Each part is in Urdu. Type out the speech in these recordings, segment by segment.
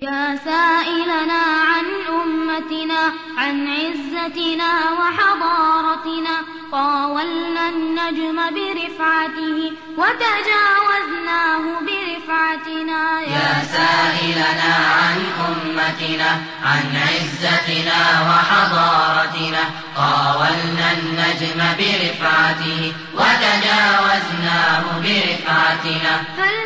يا سائلنا عن أمتنا عن عزتنا وحضارتنا طاولنا النجم برفعته وتجاوزناه برفعتنا. يا سائلنا عن أمتنا عن عزتنا وحضارتنا طاولنا النجم برفعته وتجاوزناه برفعتنا. هل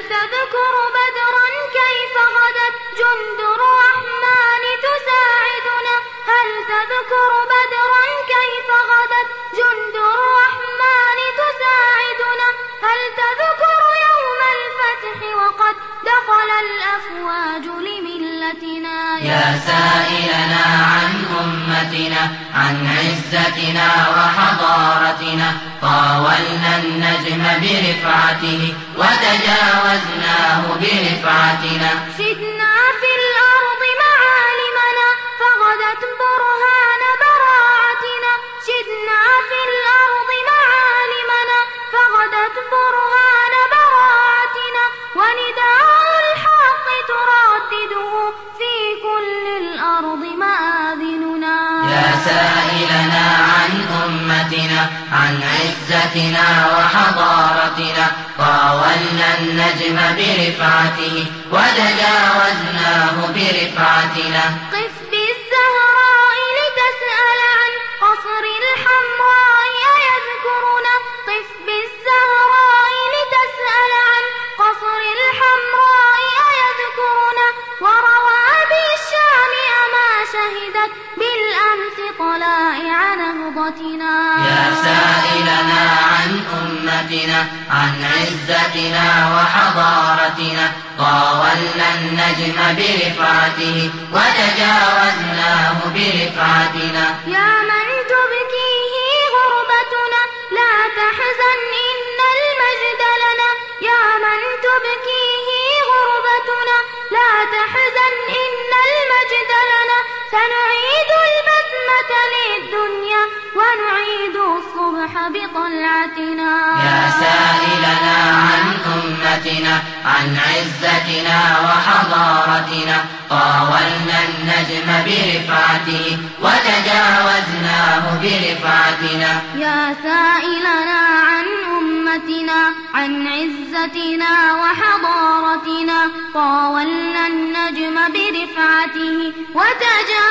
يا سائلنا عن أمتنا عن عزتنا وحضارتنا. طاولنا النجم برفعته وتجاوزناه برفعتنا. سدنا يا سائلنا عن أمتنا، عن عزتنا وحضارتنا. طاولنا النجم برفعته، وتجاوزناه برفعتنا. قف بالزهراء لتسأل عن قصر الحمراء أيذكرنا قف بالزهراء لتسأل عن قصر الحمراء أيذكرنا وروى بالشام أما شهدت بالأمس طلائع نهضتنا يا سائلنا عن أمتنا عن عزتنا وحضارتنا طاولنا النجم برفعته وتجاوزناه برفعتنا. يا بطلعتنا يا سائلنا عن أمتنا عن عزتنا وحضارتنا. طاولنا النجم برفعته وتجاوزناه برفعتنا يا سائلنا عن أمتنا عن عزتنا وحضارتنا. طاولنا النجم برفعته وتجاوزناه